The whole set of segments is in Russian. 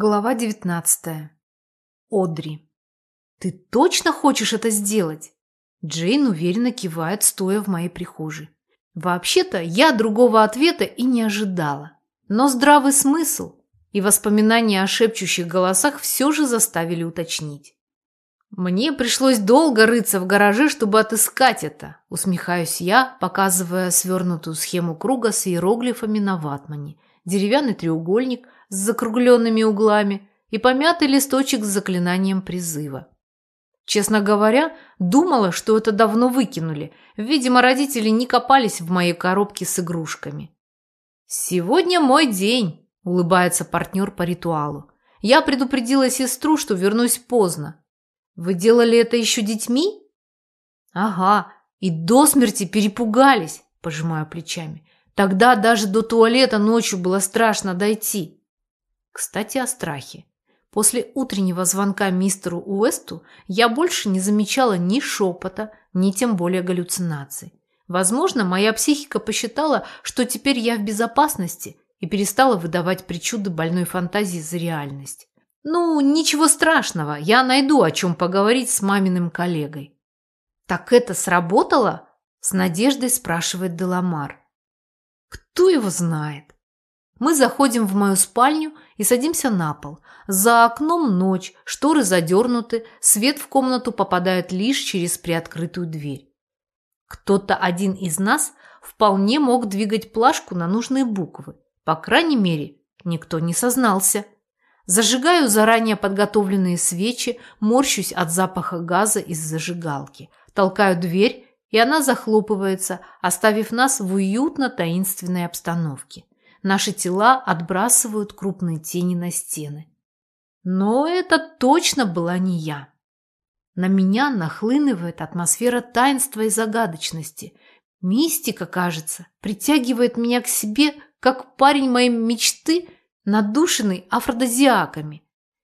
Глава 19. Одри. «Ты точно хочешь это сделать?» Джейн уверенно кивает, стоя в моей прихожей. Вообще-то я другого ответа и не ожидала. Но здравый смысл и воспоминания о шепчущих голосах все же заставили уточнить. «Мне пришлось долго рыться в гараже, чтобы отыскать это», усмехаюсь я, показывая свернутую схему круга с иероглифами на ватмане, деревянный треугольник – с закругленными углами и помятый листочек с заклинанием призыва. Честно говоря, думала, что это давно выкинули. Видимо, родители не копались в моей коробке с игрушками. «Сегодня мой день», – улыбается партнер по ритуалу. «Я предупредила сестру, что вернусь поздно. Вы делали это еще детьми?» «Ага, и до смерти перепугались», – пожимаю плечами. «Тогда даже до туалета ночью было страшно дойти». Кстати, о страхе. После утреннего звонка мистеру Уэсту я больше не замечала ни шепота, ни тем более галлюцинаций. Возможно, моя психика посчитала, что теперь я в безопасности и перестала выдавать причуды больной фантазии за реальность. Ну, ничего страшного, я найду о чем поговорить с маминым коллегой. «Так это сработало?» – с надеждой спрашивает Деламар. «Кто его знает?» Мы заходим в мою спальню и садимся на пол. За окном ночь, шторы задернуты, свет в комнату попадает лишь через приоткрытую дверь. Кто-то один из нас вполне мог двигать плашку на нужные буквы. По крайней мере, никто не сознался. Зажигаю заранее подготовленные свечи, морщусь от запаха газа из зажигалки. Толкаю дверь, и она захлопывается, оставив нас в уютно-таинственной обстановке. Наши тела отбрасывают крупные тени на стены. Но это точно была не я. На меня нахлынывает атмосфера таинства и загадочности. Мистика, кажется, притягивает меня к себе, как парень моей мечты, надушенный афродизиаками.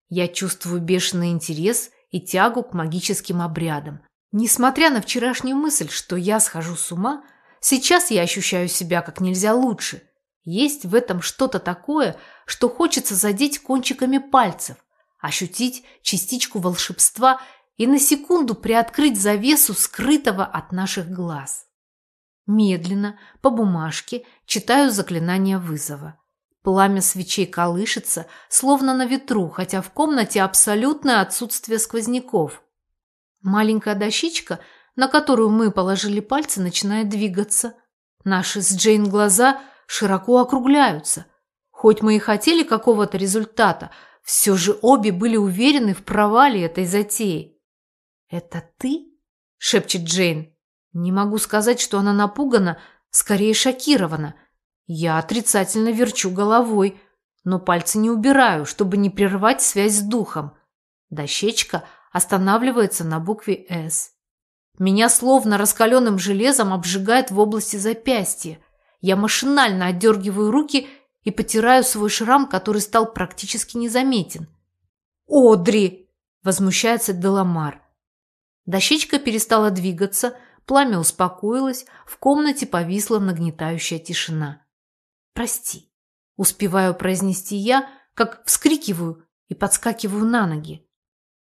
Я чувствую бешеный интерес и тягу к магическим обрядам. Несмотря на вчерашнюю мысль, что я схожу с ума, сейчас я ощущаю себя как нельзя лучше – есть в этом что-то такое, что хочется задеть кончиками пальцев, ощутить частичку волшебства и на секунду приоткрыть завесу скрытого от наших глаз. Медленно, по бумажке, читаю заклинание вызова. Пламя свечей колышется, словно на ветру, хотя в комнате абсолютное отсутствие сквозняков. Маленькая дощечка, на которую мы положили пальцы, начинает двигаться. Наши с Джейн глаза – широко округляются. Хоть мы и хотели какого-то результата, все же обе были уверены в провале этой затеи. «Это ты?» – шепчет Джейн. Не могу сказать, что она напугана, скорее шокирована. Я отрицательно верчу головой, но пальцы не убираю, чтобы не прервать связь с духом. Дощечка останавливается на букве «С». Меня словно раскаленным железом обжигает в области запястья. Я машинально отдергиваю руки и потираю свой шрам, который стал практически незаметен. «Одри!» – возмущается Деламар. Дощечка перестала двигаться, пламя успокоилось, в комнате повисла нагнетающая тишина. «Прости», – успеваю произнести я, как вскрикиваю и подскакиваю на ноги.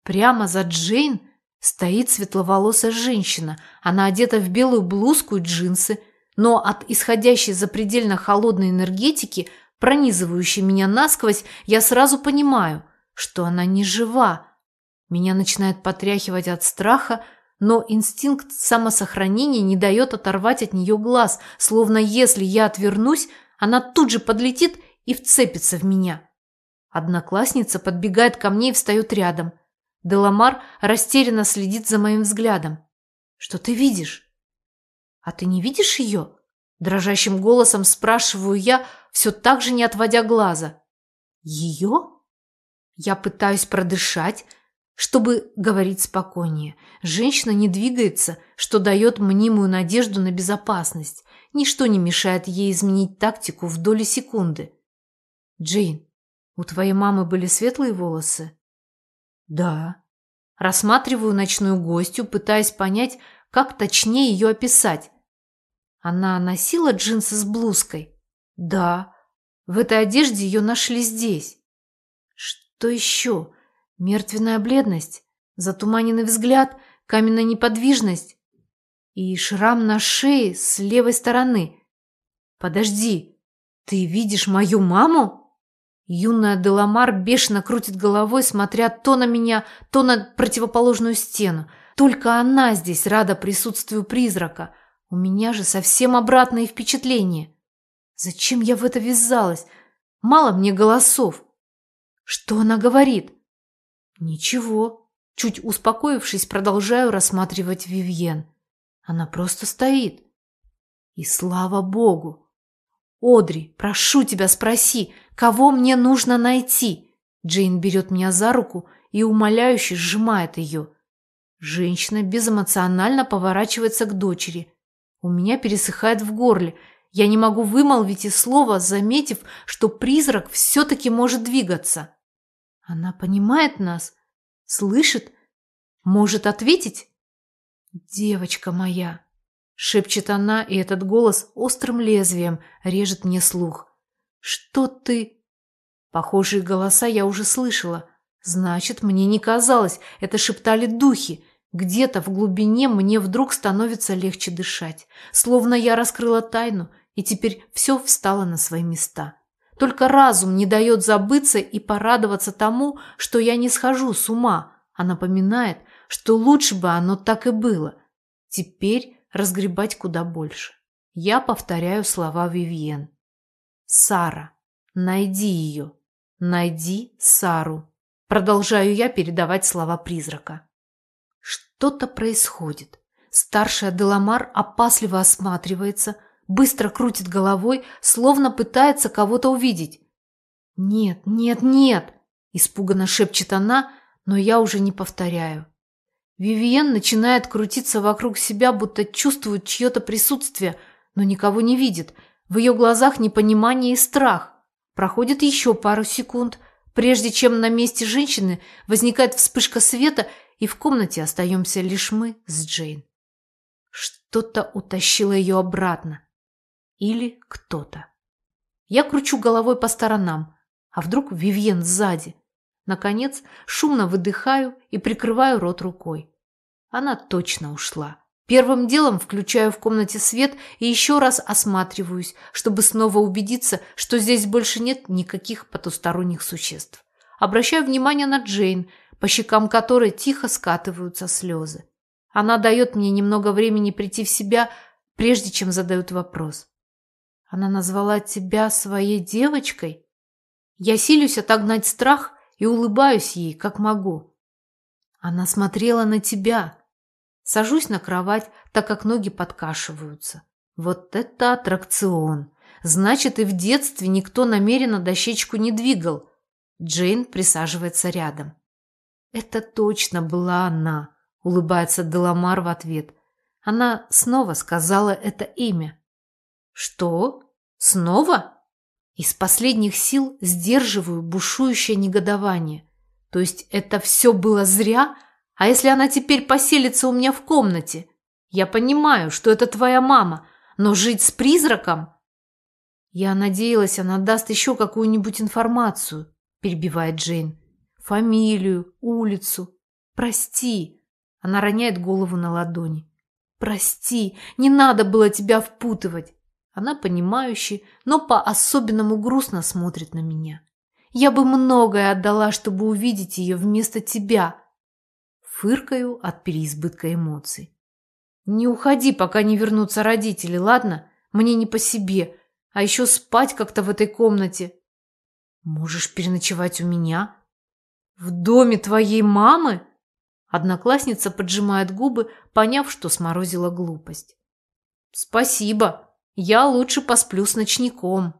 Прямо за Джейн стоит светловолосая женщина. Она одета в белую блузку и джинсы – но от исходящей запредельно холодной энергетики, пронизывающей меня насквозь, я сразу понимаю, что она не жива. Меня начинает потряхивать от страха, но инстинкт самосохранения не дает оторвать от нее глаз, словно если я отвернусь, она тут же подлетит и вцепится в меня. Одноклассница подбегает ко мне и встает рядом. Деламар растерянно следит за моим взглядом. «Что ты видишь?» «А ты не видишь ее?» Дрожащим голосом спрашиваю я, все так же не отводя глаза. «Ее?» Я пытаюсь продышать, чтобы говорить спокойнее. Женщина не двигается, что дает мнимую надежду на безопасность. Ничто не мешает ей изменить тактику в доли секунды. «Джейн, у твоей мамы были светлые волосы?» «Да». Рассматриваю ночную гостью, пытаясь понять, как точнее ее описать? Она носила джинсы с блузкой? Да. В этой одежде ее нашли здесь. Что еще? Мертвенная бледность, затуманенный взгляд, каменная неподвижность и шрам на шее с левой стороны. Подожди, ты видишь мою маму? Юная Деламар бешено крутит головой, смотря то на меня, то на противоположную стену. Только она здесь рада присутствию призрака. У меня же совсем обратные впечатления. Зачем я в это ввязалась? Мало мне голосов. Что она говорит? Ничего. Чуть успокоившись, продолжаю рассматривать Вивьен. Она просто стоит. И слава богу. Одри, прошу тебя, спроси, кого мне нужно найти? Джейн берет меня за руку и умоляюще сжимает ее. Женщина безэмоционально поворачивается к дочери. У меня пересыхает в горле. Я не могу вымолвить и слова, заметив, что призрак все-таки может двигаться. Она понимает нас, слышит, может ответить? «Девочка моя!» — шепчет она, и этот голос острым лезвием режет мне слух. «Что ты...» Похожие голоса я уже слышала. Значит, мне не казалось, это шептали духи. Где-то в глубине мне вдруг становится легче дышать. Словно я раскрыла тайну, и теперь все встало на свои места. Только разум не дает забыться и порадоваться тому, что я не схожу с ума, а напоминает, что лучше бы оно так и было. Теперь разгребать куда больше. Я повторяю слова Вивьен. «Сара, найди ее. Найди Сару». Продолжаю я передавать слова призрака. Что-то происходит. Старшая Деламар опасливо осматривается – быстро крутит головой, словно пытается кого-то увидеть. «Нет, нет, нет!» – испуганно шепчет она, но я уже не повторяю. Вивиен начинает крутиться вокруг себя, будто чувствует чье-то присутствие, но никого не видит. В ее глазах непонимание и страх. Проходит еще пару секунд, прежде чем на месте женщины возникает вспышка света, и в комнате остаемся лишь мы с Джейн. Что-то утащило ее обратно. Или кто-то. Я кручу головой по сторонам. А вдруг Вивьен сзади? Наконец, шумно выдыхаю и прикрываю рот рукой. Она точно ушла. Первым делом включаю в комнате свет и еще раз осматриваюсь, чтобы снова убедиться, что здесь больше нет никаких потусторонних существ. Обращаю внимание на Джейн, по щекам которой тихо скатываются слезы. Она дает мне немного времени прийти в себя, прежде чем задает вопрос. Она назвала тебя своей девочкой? Я силюсь отогнать страх и улыбаюсь ей, как могу. Она смотрела на тебя. Сажусь на кровать, так как ноги подкашиваются. Вот это аттракцион! Значит, и в детстве никто намеренно дощечку не двигал. Джейн присаживается рядом. Это точно была она, улыбается Деламар в ответ. Она снова сказала это имя. Что? Снова? Из последних сил сдерживаю бушующее негодование. То есть это все было зря? А если она теперь поселится у меня в комнате? Я понимаю, что это твоя мама, но жить с призраком? Я надеялась, она даст еще какую-нибудь информацию, перебивает Джейн. Фамилию, улицу. Прости. Она роняет голову на ладони. Прости, не надо было тебя впутывать. Она понимающе, но по-особенному грустно смотрит на меня. Я бы многое отдала, чтобы увидеть ее вместо тебя. Фыркаю от переизбытка эмоций. Не уходи, пока не вернутся родители, ладно? Мне не по себе. А еще спать как-то в этой комнате. Можешь переночевать у меня? В доме твоей мамы? Одноклассница поджимает губы, поняв, что сморозила глупость. Спасибо, я лучше посплю с ночником.